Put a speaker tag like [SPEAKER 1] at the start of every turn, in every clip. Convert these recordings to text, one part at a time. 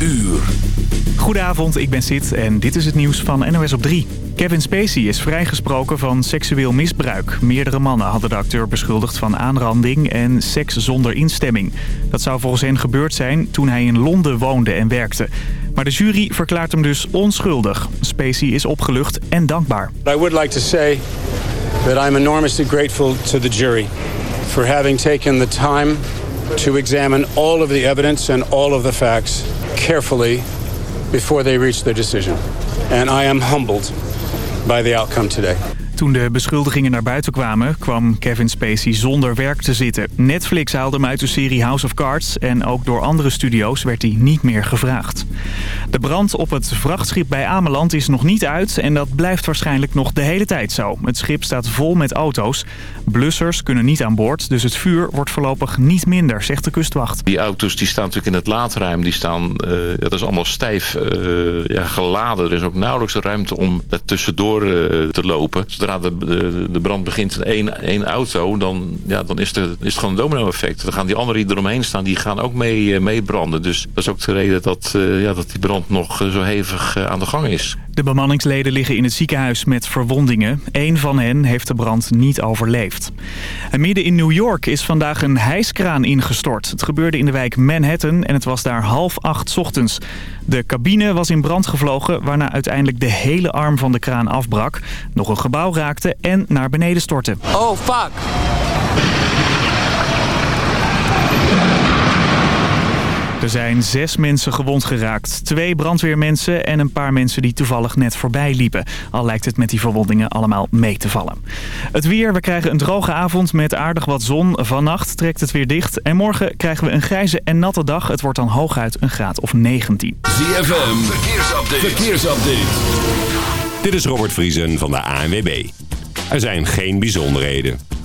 [SPEAKER 1] uur.
[SPEAKER 2] Goedenavond, ik ben Sid en dit is het nieuws van NOS op 3. Kevin Spacey is vrijgesproken van seksueel misbruik. Meerdere mannen hadden de acteur beschuldigd van aanranding en seks zonder instemming. Dat zou volgens hen gebeurd zijn toen hij in Londen woonde en werkte. Maar de jury verklaart hem dus onschuldig. Spacey is opgelucht en dankbaar.
[SPEAKER 3] I would like to say that I'm enormously grateful to the jury for having taken the time to examine all of the evidence and all of the facts carefully before they reach their decision. And I am humbled by the outcome today.
[SPEAKER 2] Toen de beschuldigingen naar buiten kwamen, kwam Kevin Spacey zonder werk te zitten. Netflix haalde hem uit de serie House of Cards en ook door andere studio's werd hij niet meer gevraagd. De brand op het vrachtschip bij Ameland is nog niet uit en dat blijft waarschijnlijk nog de hele tijd zo. Het schip staat vol met auto's. Blussers kunnen niet aan boord, dus het vuur wordt voorlopig niet minder, zegt de kustwacht.
[SPEAKER 4] Die auto's die staan natuurlijk in het laadruim, die staan, uh, dat is allemaal stijf uh, ja, geladen. Er is ook nauwelijks ruimte om er tussendoor uh, te lopen. Zodra de, de, de brand begint in één, één auto, dan, ja, dan is, er, is het gewoon een domino-effect. Dan gaan die anderen die eromheen staan, die gaan ook mee, mee branden. Dus dat is ook de reden dat, ja, dat die brand nog zo hevig aan de gang is.
[SPEAKER 2] De bemanningsleden liggen in het ziekenhuis met verwondingen. Eén van hen heeft de brand niet overleefd. En midden in New York is vandaag een hijskraan ingestort. Het gebeurde in de wijk Manhattan en het was daar half acht ochtends. De cabine was in brand gevlogen, waarna uiteindelijk de hele arm van de kraan afbrak. Nog een gebouw raakte en naar beneden stortte.
[SPEAKER 5] Oh, fuck!
[SPEAKER 2] Er zijn zes mensen gewond geraakt. Twee brandweermensen en een paar mensen die toevallig net voorbij liepen. Al lijkt het met die verwondingen allemaal mee te vallen. Het weer, we krijgen een droge avond met aardig wat zon. Vannacht trekt het weer dicht. En morgen krijgen we een grijze en natte dag. Het wordt dan hooguit een graad of 19.
[SPEAKER 1] ZFM, verkeersupdate. verkeersupdate.
[SPEAKER 6] Dit is Robert Vriesen van de ANWB. Er zijn geen bijzonderheden.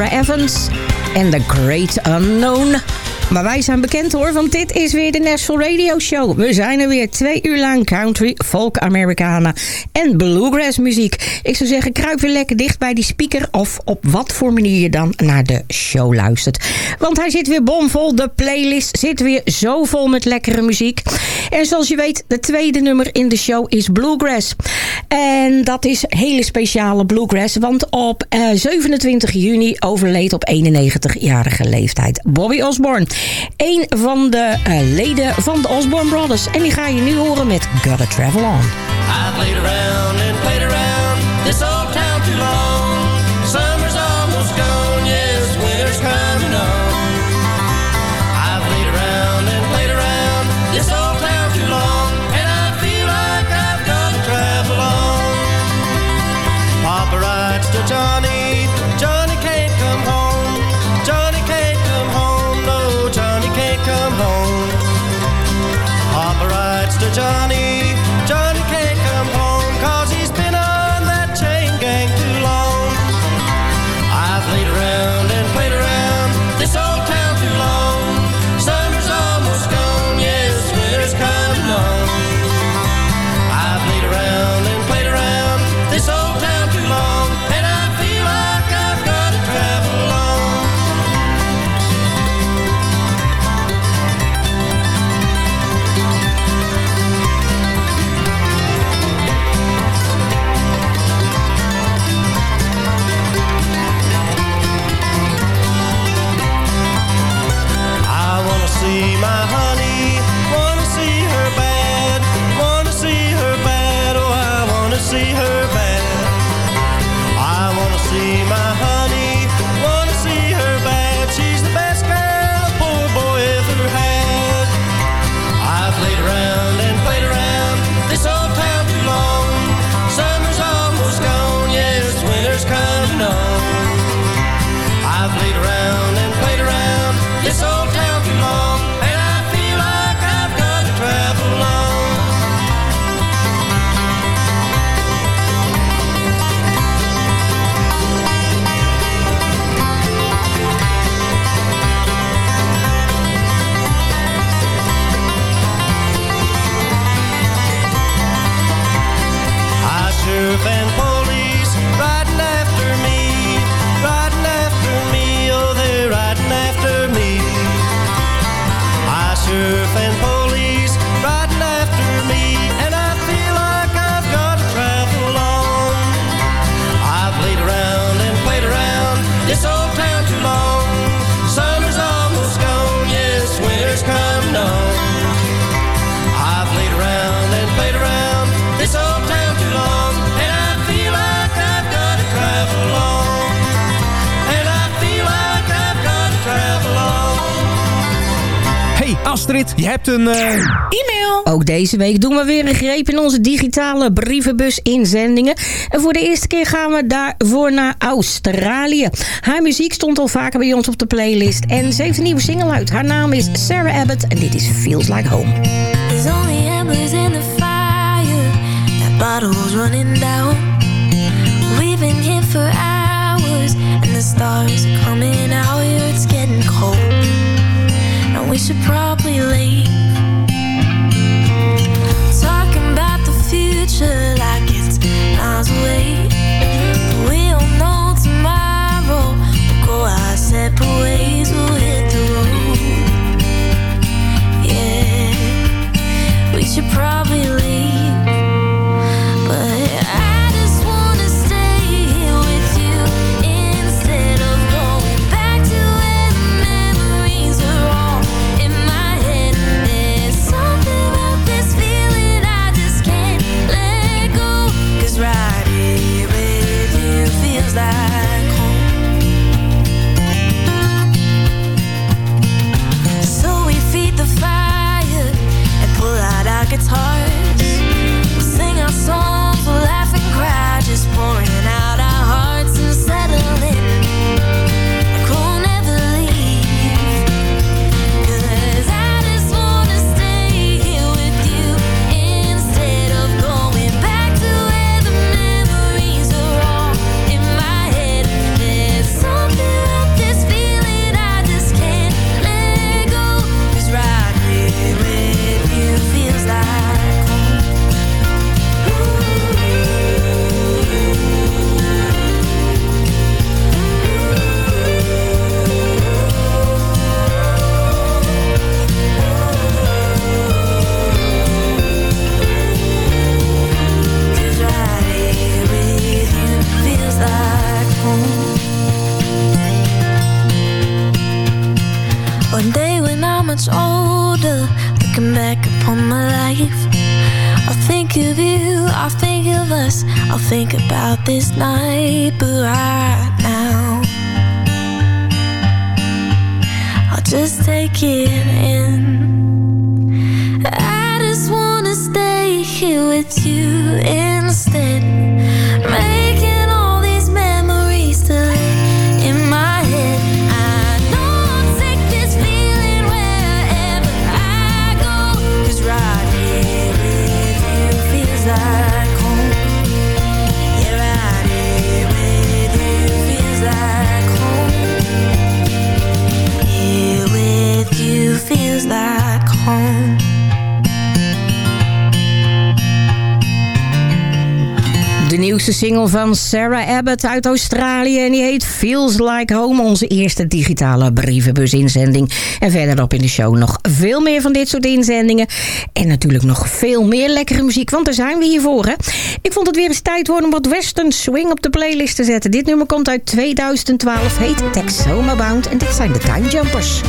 [SPEAKER 7] Sara Evans en The Great Unknown. Maar wij zijn bekend hoor, want dit is weer de Nashville Radio Show. We zijn er weer twee uur lang country, folk, Americana en bluegrass muziek. Ik zou zeggen, kruip weer lekker dicht bij die speaker... of op wat voor manier je dan naar de show luistert. Want hij zit weer bomvol, de playlist zit weer zo vol met lekkere muziek. En zoals je weet, de tweede nummer in de show is bluegrass. En dat is hele speciale bluegrass, want op 27 eh, juni overleed op 91-jarige leeftijd Bobby Osborne. Een van de uh, leden van de Osborne Brothers. En die ga je nu horen met Gotta Travel On. Around and played around
[SPEAKER 8] Astrid, je hebt een... Uh...
[SPEAKER 7] E-mail! Ook deze week doen we weer een greep in onze digitale brievenbus inzendingen. En voor de eerste keer gaan we daarvoor naar Australië. Haar muziek stond al vaker bij ons op de playlist. En ze heeft een nieuwe single uit. Haar naam is Sarah Abbott en dit is Feels Like Home. There's only embers in the fire. That bottle's running down. We've been here for hours. And the stars are coming out. We should probably leave. Talking about the future like it's miles away. But we don't know tomorrow. We'll go our separate ways. We'll hit the road. Yeah, we should probably leave.
[SPEAKER 9] it's hard single van Sarah Abbott uit Australië. En die heet Feels Like Home. Onze eerste digitale brievenbus-inzending. En verderop in de show nog veel meer van dit soort inzendingen. En natuurlijk nog veel meer lekkere muziek. Want daar zijn we hier voor. Hè? Ik vond het weer eens tijd worden om wat western swing op de playlist te zetten. Dit nummer komt uit 2012. Heet Texoma Bound. En dit zijn de Time Jumpers.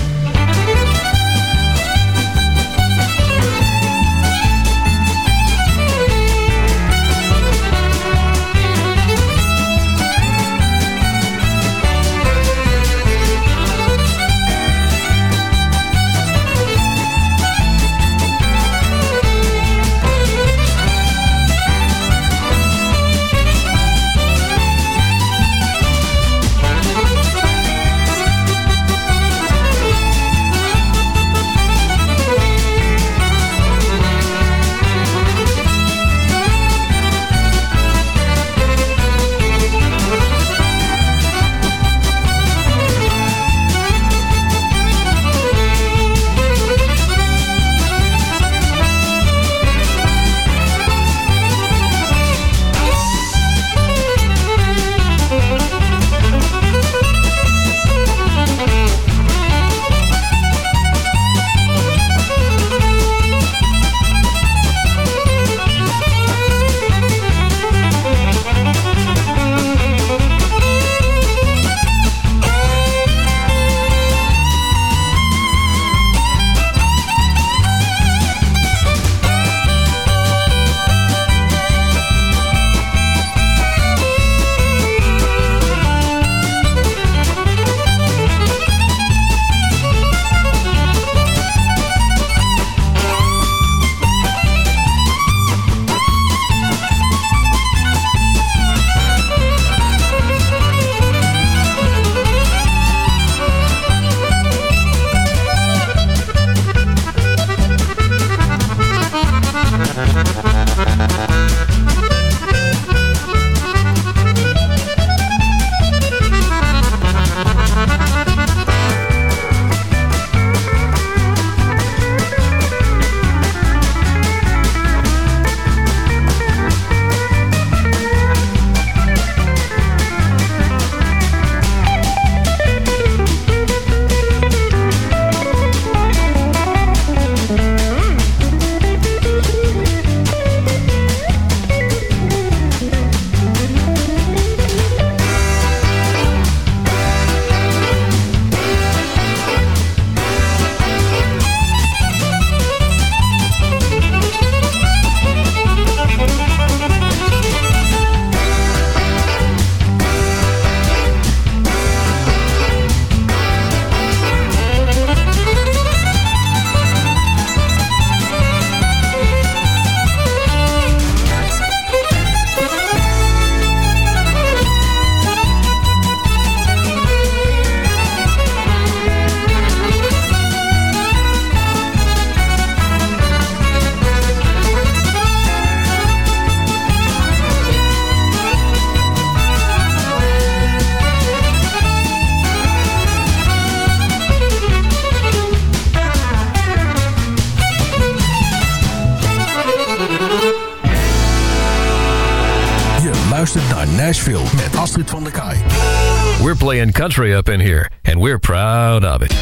[SPEAKER 10] Country up in here, and we're proud of it.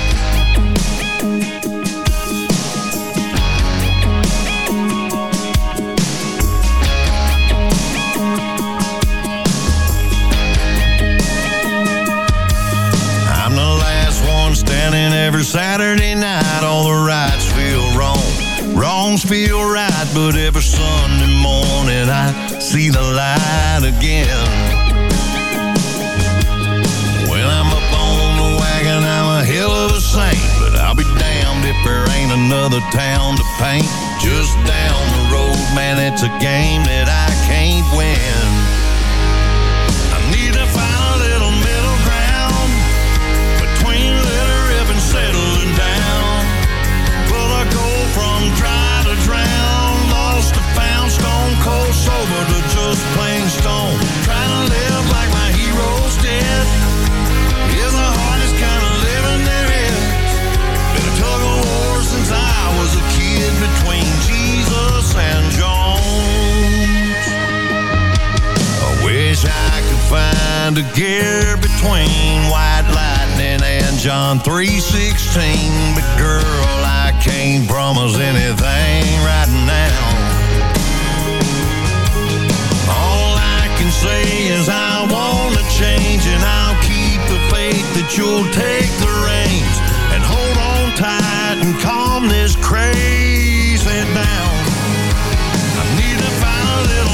[SPEAKER 11] I'm the last one standing every Saturday night, all the rights feel wrong. Wrongs feel right, but every Sunday morning I see the light again. Another town to paint. Just down the road, man, it's a game that I find a gear between White Lightning and John 3.16. But girl, I can't promise anything right now. All I can say is I want to change and I'll keep the faith that you'll take the reins and hold on tight and calm this crazy down. I need to find a little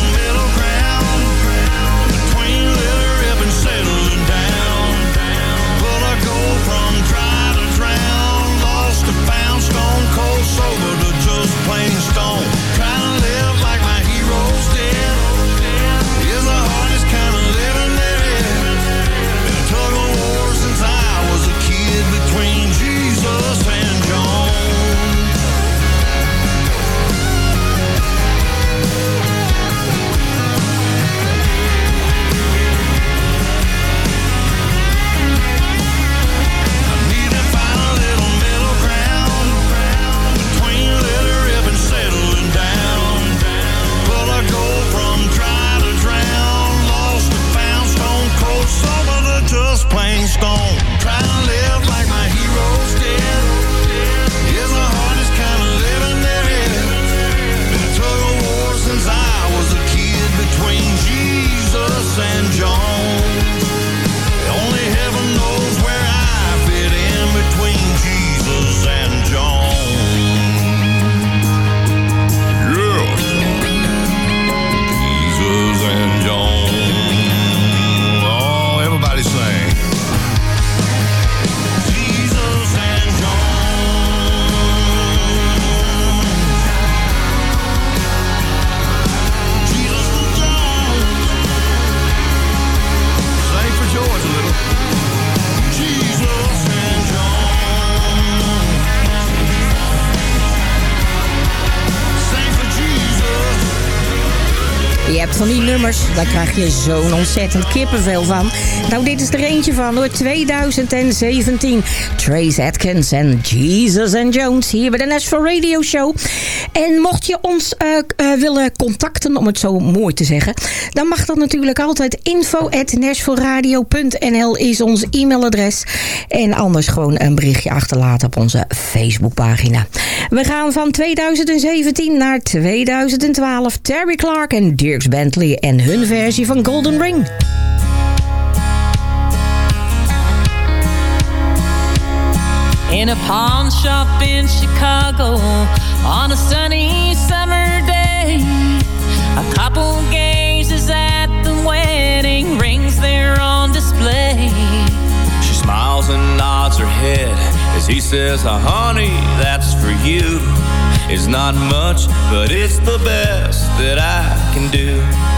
[SPEAKER 5] daar krijg je zo'n ontzettend kippenvel van. Nou, dit is er eentje van hoor, 2017. Trace Atkins en Jesus and Jones hier bij de Nashville Radio Show. En mocht je ons eh, eh, willen contacten, om het zo mooi te zeggen... dan mag dat natuurlijk altijd info is ons e-mailadres. En anders gewoon een berichtje achterlaten op onze Facebookpagina. We gaan van 2017 naar 2012. Terry Clark en Dirks Bentley en hun versie van Golden Ring.
[SPEAKER 12] in a pawn shop in Chicago on a sunny summer day. A couple gazes at the wedding rings there on display.
[SPEAKER 13] She smiles and nods her head as he says, oh, honey, that's for you. It's not much, but it's the best that I can do.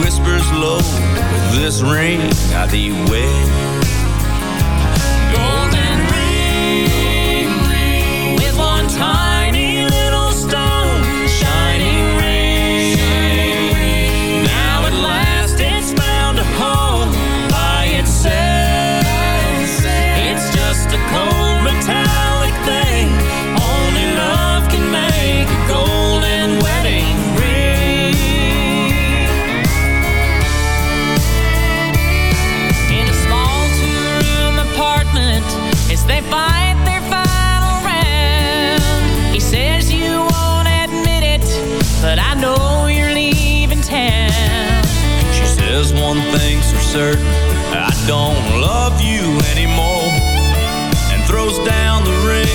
[SPEAKER 13] Whispers low, this ring I thee wed.
[SPEAKER 14] Certain I don't love you anymore. And throws down the ring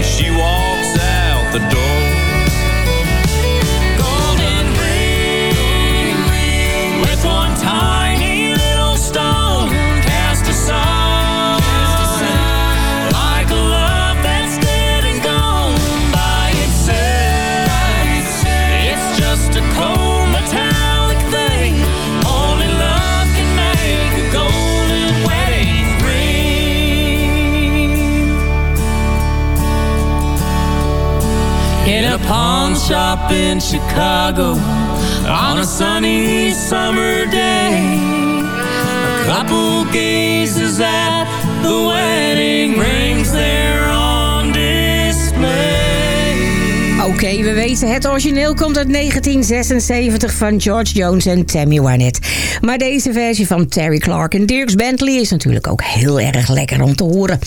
[SPEAKER 14] as she walks out the door. Shop in Chicago on a sunny summer day. A couple gazes at the wedding rings there on display.
[SPEAKER 5] Oké, we weten het origineel komt uit 1976 van George Jones en Tammy Wynette. Maar deze versie van Terry Clark en Dirks Bentley is natuurlijk ook heel erg lekker om te horen.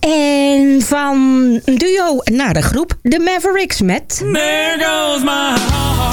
[SPEAKER 5] En van duo naar de groep The Mavericks met...
[SPEAKER 14] There goes my heart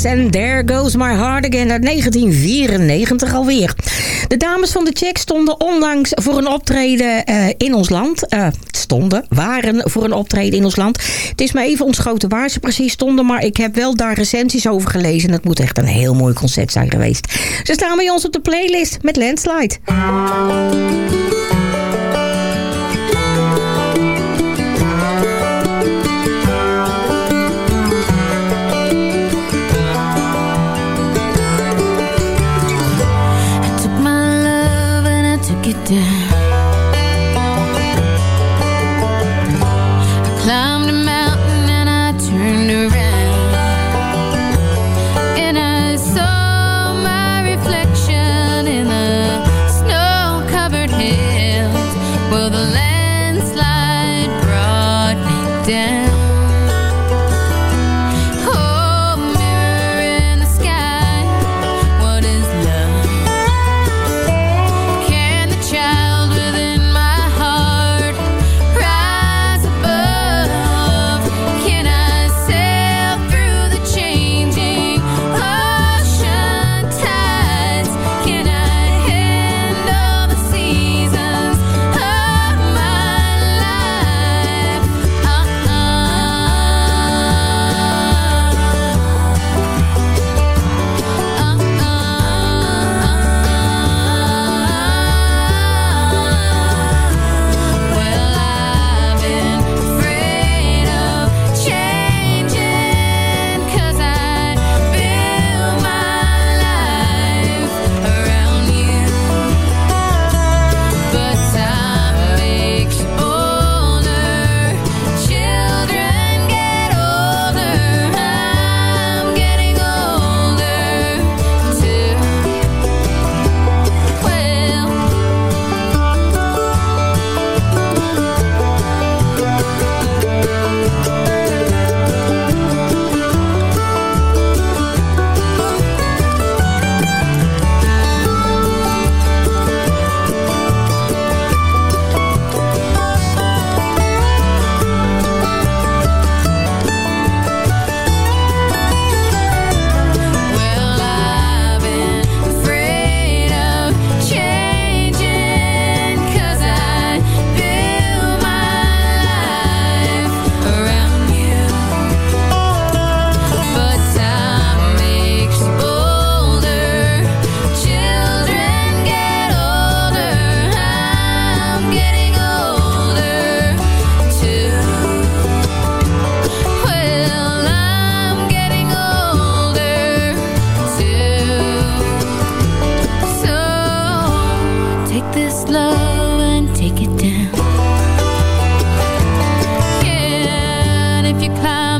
[SPEAKER 5] En There Goes My Heart Again uit 1994 alweer. De dames van de Check stonden onlangs voor een optreden eh, in ons land. Eh, stonden, waren voor een optreden in ons land. Het is me even ontschoten waar ze precies stonden, maar ik heb wel daar recensies over gelezen. Het moet echt een heel mooi concert zijn geweest. Ze staan bij ons op de playlist met Landslide.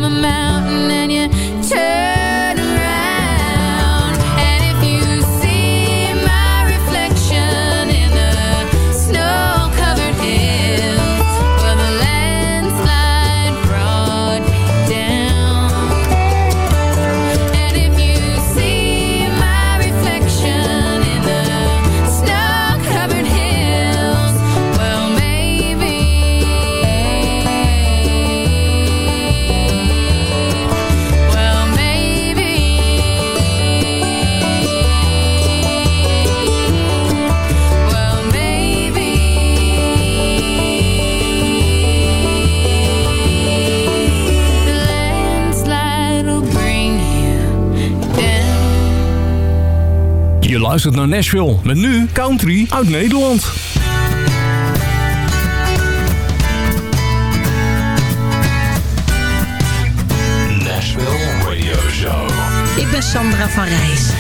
[SPEAKER 15] I'm a
[SPEAKER 13] man geluisterd naar Nashville. Met nu country uit Nederland.
[SPEAKER 16] Nashville Radio Show.
[SPEAKER 17] Ik ben Sandra van Rijs.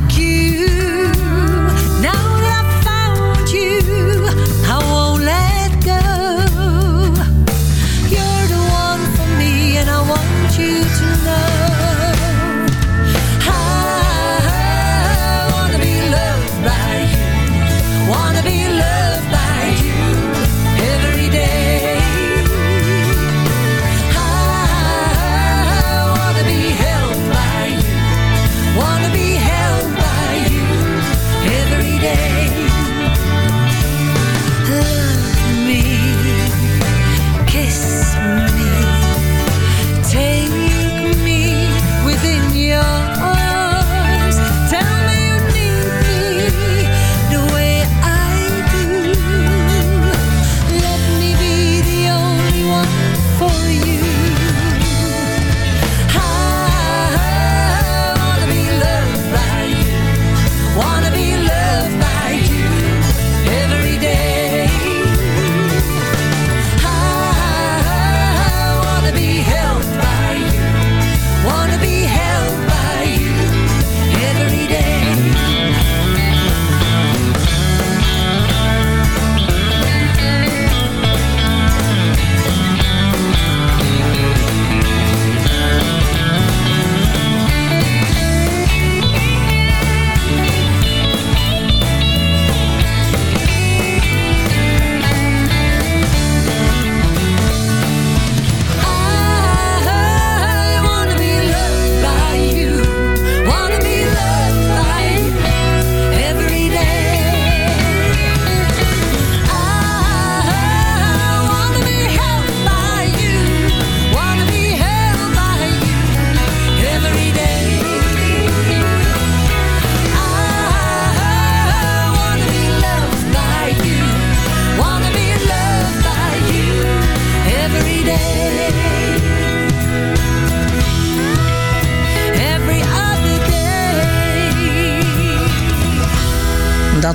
[SPEAKER 18] like you.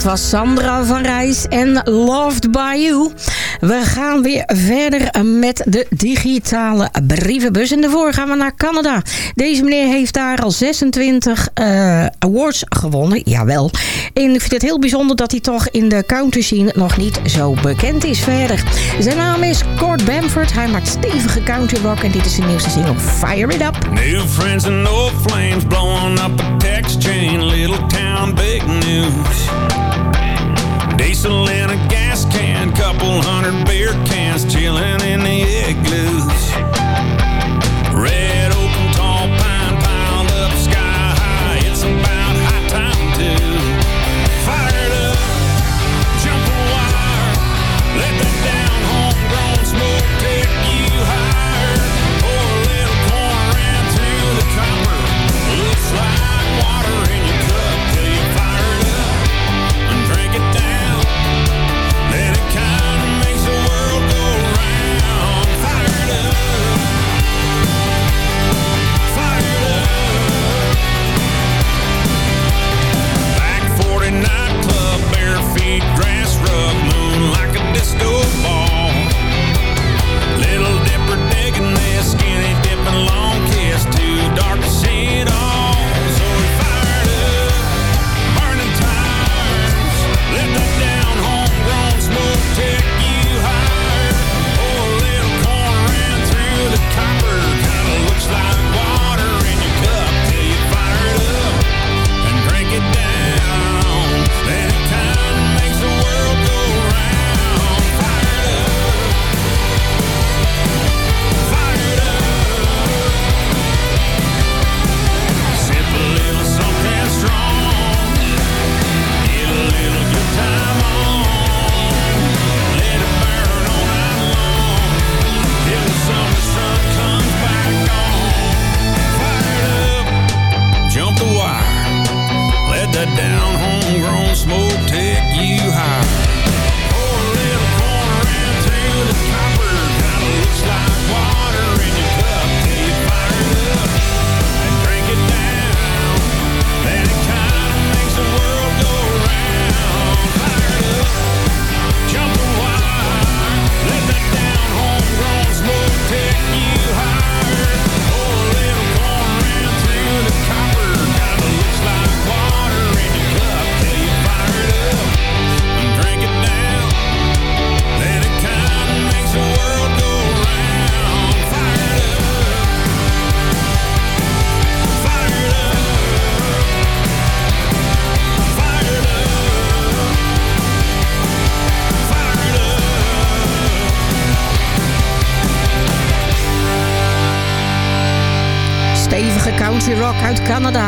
[SPEAKER 19] dat was Sandra van Rijs en Loved By You. We gaan weer verder met de digitale brievenbus. En daarvoor gaan we naar Canada. Deze meneer heeft daar al 26 eh, awards gewonnen. Jawel. En ik vind het heel bijzonder dat hij toch in de counter scene nog niet zo bekend is verder. Zijn naam is Court Bamford. Hij maakt stevige countryrock. En dit is zijn nieuwste single Fire It Up.
[SPEAKER 20] New friends and old flames blowing up a text chain. Little town big news. Diesel in a gas can, couple hundred beer cans, chilling in the
[SPEAKER 19] igloo.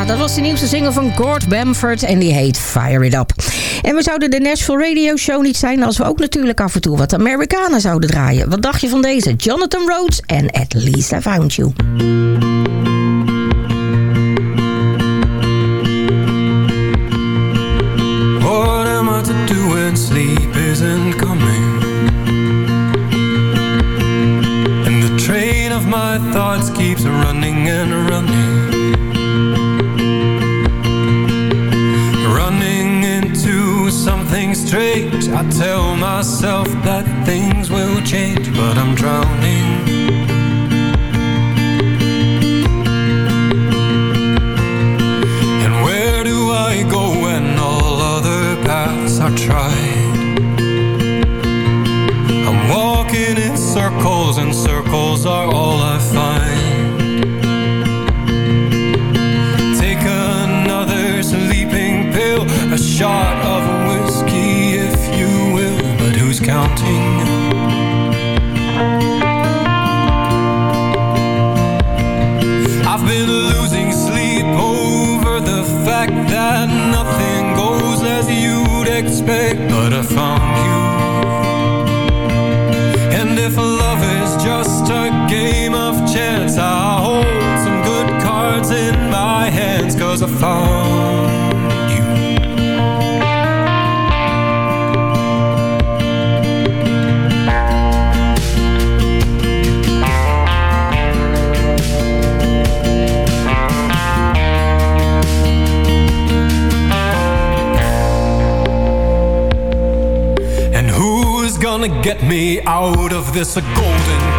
[SPEAKER 19] Nou, dat was de nieuwste single van Gord Bamford en die heet Fire It Up. En we zouden de Nashville Radio Show niet zijn als we ook natuurlijk af en toe wat Amerikanen zouden draaien. Wat dacht je van deze? Jonathan Rhodes en At Least I Found You.
[SPEAKER 20] myself that things will change But I'm drowning And where do I go when all other paths are tried? I'm walking in circles and circles are all I fond get me out of this golden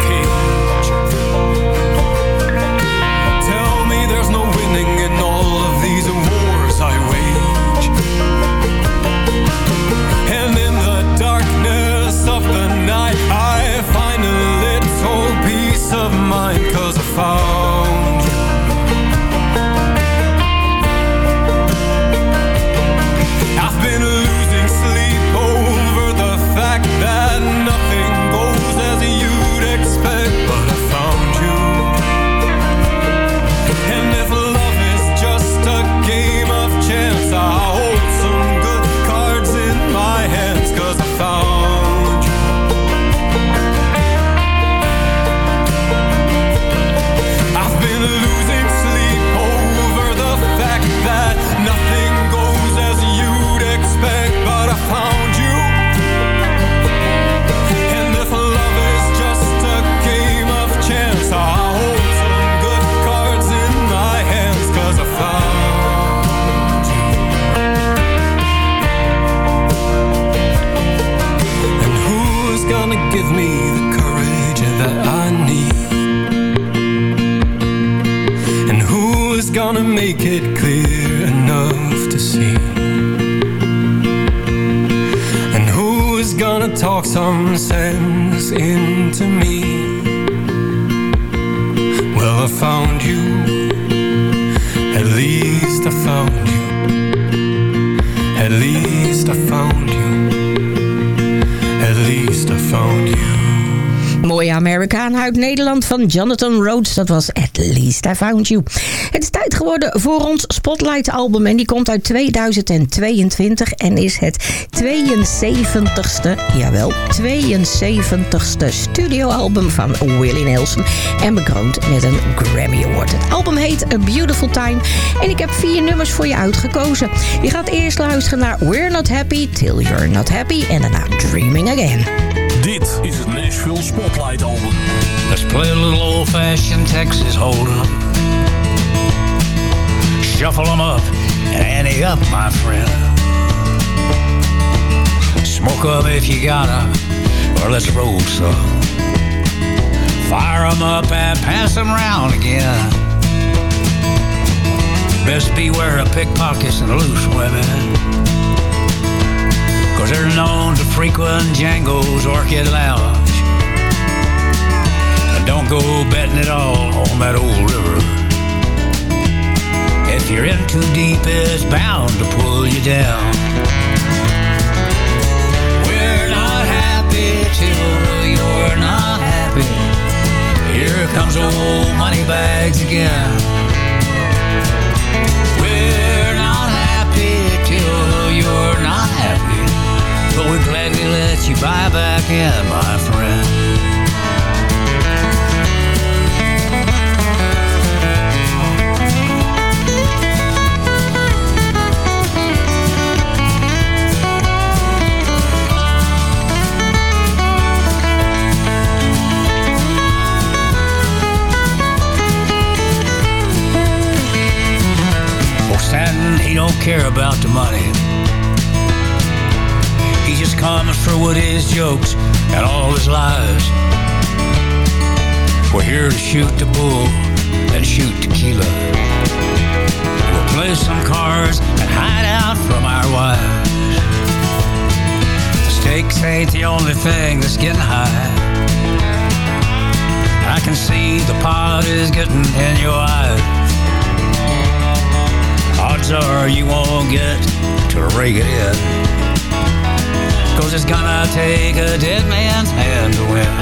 [SPEAKER 5] Jonathan Rhodes. Dat was At Least I Found You. Het is tijd geworden voor ons Spotlight album. En die komt uit 2022 en is het 72ste, jawel, 72ste studioalbum van Willie Nelson. En bekroond met een Grammy Award. Het album heet A Beautiful Time. En ik heb vier nummers voor je uitgekozen. Je gaat eerst luisteren naar We're Not Happy Till You're Not Happy. En daarna Dreaming Again.
[SPEAKER 21] Dit is het Nashville Spotlight Album.
[SPEAKER 22] Let's play a little old-fashioned Texas Hold'em. Shuffle 'em up and ante up, my friend. Smoke up if you gotta, or let's roll some. Fire 'em up and pass 'em round again. Best beware of pickpockets and loose women. Cause they're known to frequent Django's Orchid Lounge. And don't go betting it all on that old river. If you're in too deep, it's bound to pull you down. We're not happy till you're not happy. Here comes old money bags again. We're not happy till you're not happy. But we gladly let you buy back in, my friend. Stanton, he don't care about the money. Comes through with his jokes and all his lies. We're here to shoot the bull and shoot tequila. We'll play some cards and hide out from our wives. The stakes ain't the only thing that's getting high. I can see the pot is getting in your eyes. Odds are you won't get to rake it in. Cause it's gonna take a dead man's hand to win.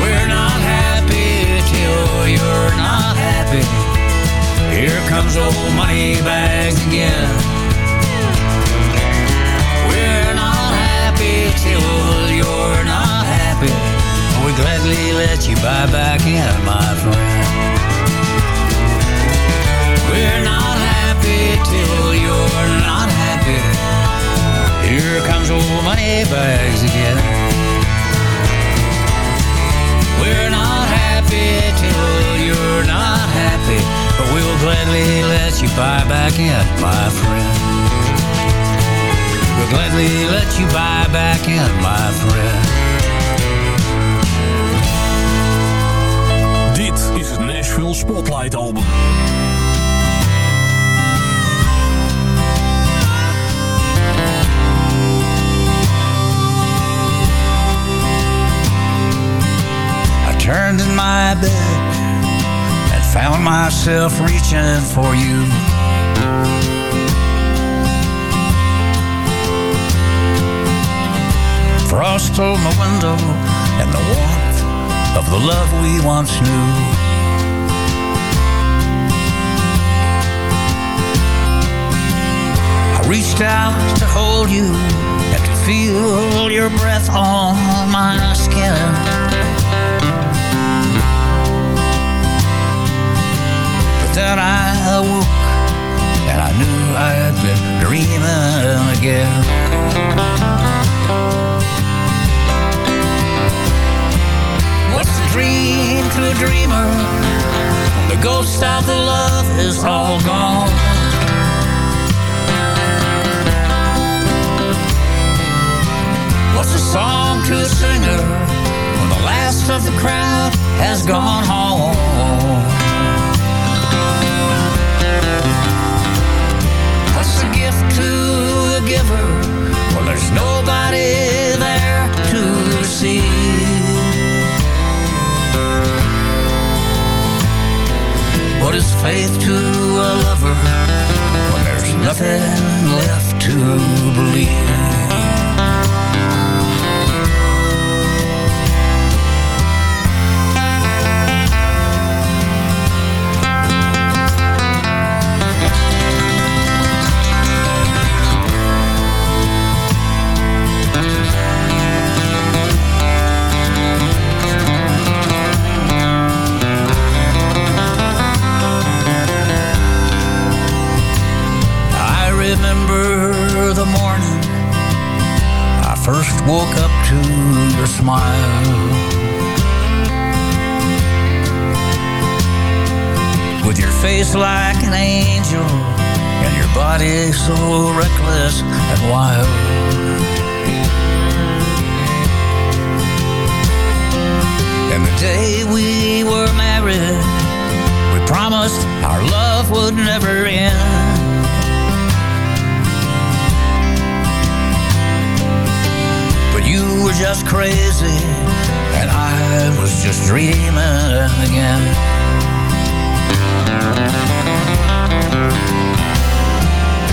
[SPEAKER 22] We're not happy till you're not happy. Here comes old money bags again. We're not happy till you're not happy. We gladly let you buy back in, my friend. We're not happy till you're not happy. Here comes old money bags again. We're not happy till you're not happy, but we'll gladly let you buy back in, my friend. would gladly let you buy back in, my friend.
[SPEAKER 21] Dit is het Nashville Spotlight Album.
[SPEAKER 22] Turned in my bed and found myself reaching for you. Frost on the window and the warmth of the love we once knew. I reached out to hold you and to feel your breath on my skin. Then I awoke and I knew I had been dreaming again. What's a dream to a dreamer? The ghost of the love is all gone. What's a song to a singer when the last of the crowd has gone home? Faith to a lover when there's nothing left to believe? Woke up to your smile. With your face like an angel and your body so reckless and wild. And the day we were married, we promised our love would never end. Just crazy, and I was just dreaming again.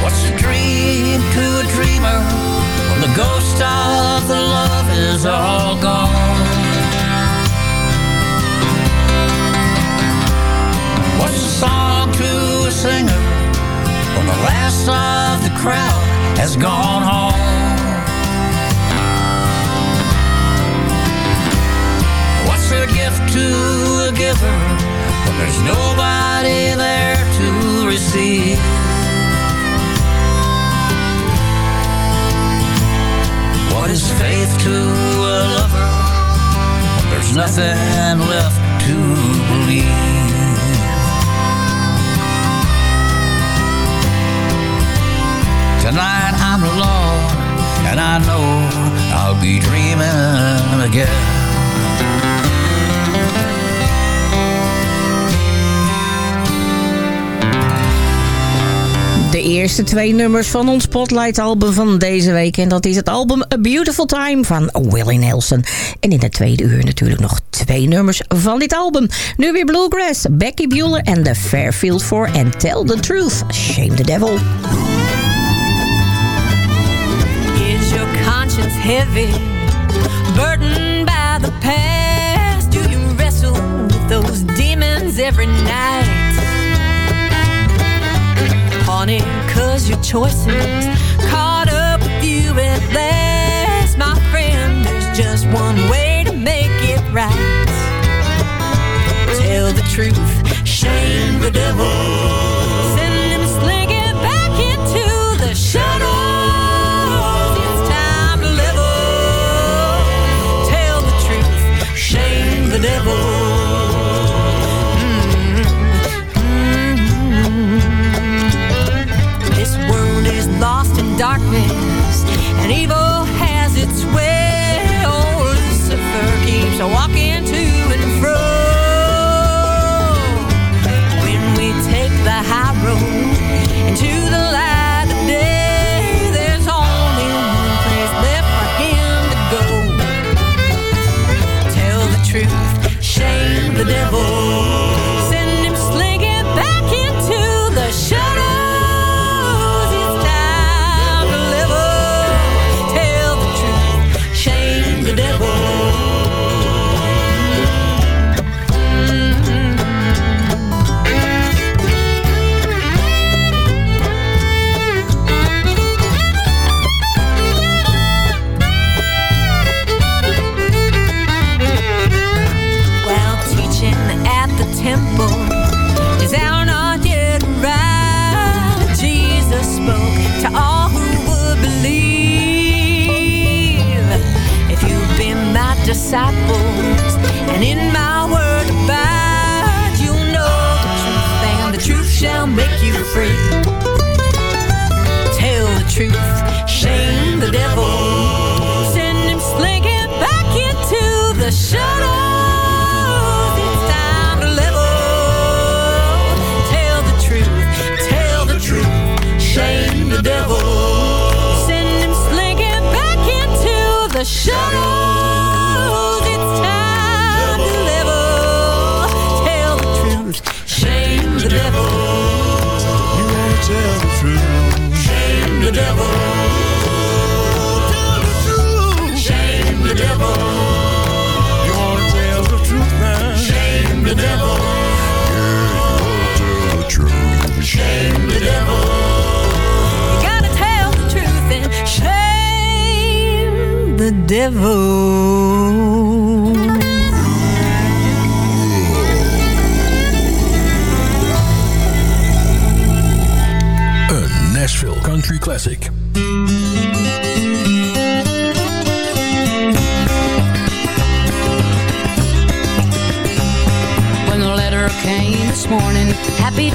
[SPEAKER 22] What's a dream to a dreamer when the ghost of the love is all gone? What's a song to a singer when the last of the crowd has gone home? Gift to a giver when there's nobody there to receive? What is faith to a lover when there's nothing left to believe? Tonight I'm alone, and I know I'll be dreaming again.
[SPEAKER 5] De eerste twee nummers van ons Spotlight-album van deze week. En dat is het album A Beautiful Time van Willie Nelson. En in het tweede uur natuurlijk nog twee nummers van dit album. Nu weer Bluegrass, Becky Bueller en The Fairfield 4 en Tell the Truth, Shame the Devil.
[SPEAKER 17] Is your conscience heavy? Burdened by the past? Do you wrestle those demons every night? Honey, cause your choices caught up with you at last. My friend, there's just one way to make it right. Tell the truth, shame the devil. Disciples and in my word abide, you'll know the truth, and the truth shall make you free. Tell the truth,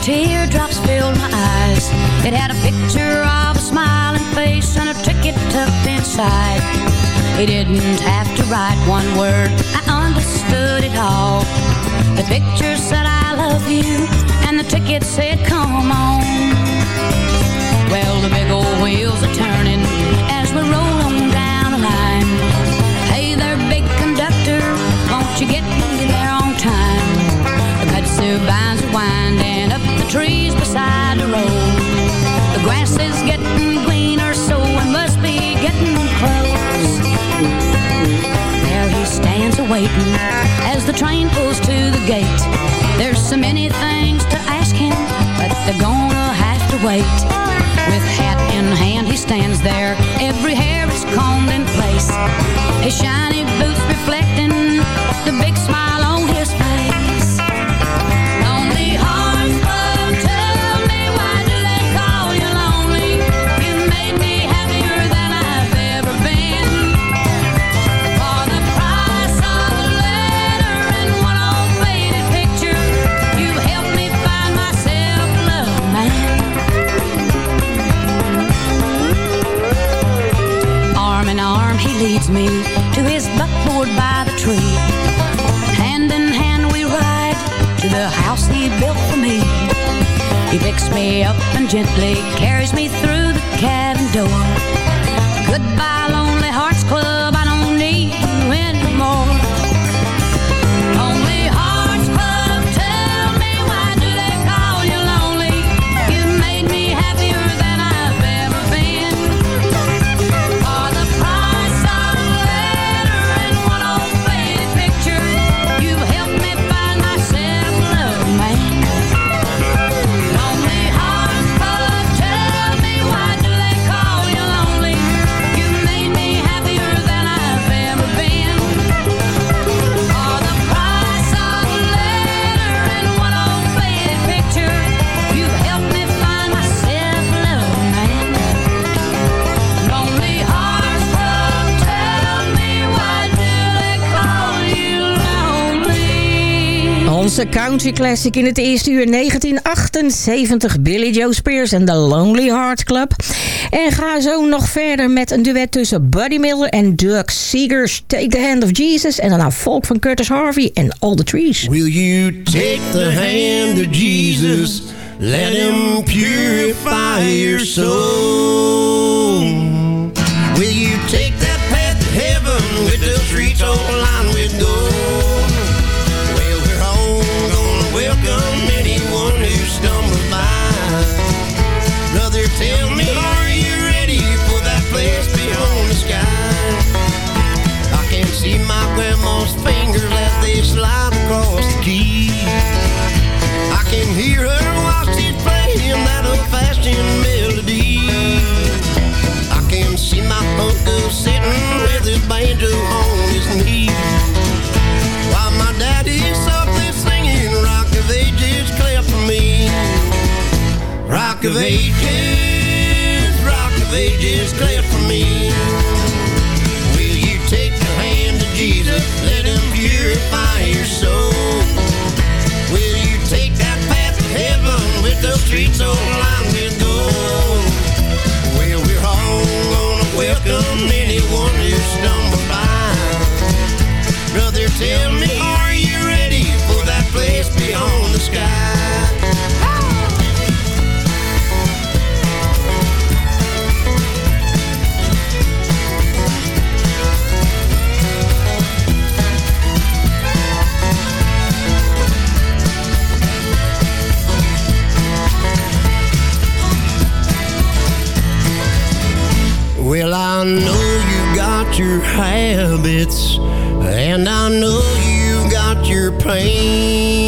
[SPEAKER 13] teardrops filled my eyes. It had a picture of a smiling face and a ticket tucked inside. He didn't have to write one word, I understood it all. The picture said, I love you, and the ticket said, come on. Well, the big old wheels are turning as we roll on down the line. Hey there, big conductor, won't you get me there on time? The winding up the trees beside the road. The grass is getting greener, so we must be getting close. There he stands awaiting as the train pulls to the gate. There's so many things to ask him, but they're gonna have to wait. With hat in hand, he stands there. Every hair is combed in place. His shiny gently
[SPEAKER 5] country classic in het eerste uur 1978. Billy Joe Spears en The Lonely Heart Club. En ga zo nog verder met een duet tussen Buddy Miller en Doug Seegers. Take the Hand of Jesus. En daarna Volk van Curtis Harvey en All the Trees.
[SPEAKER 7] Will you take the hand of Jesus? Let him purify your soul. of ages, rock of ages, clear for me. Will you take the hand of Jesus, let him purify your soul? Will you take that path to heaven with those streets all lined long gold? Well, we're all gonna welcome anyone who stumbles by. Brother, tell me, are you ready for that place beyond the sky? habits. And I know you got your pain.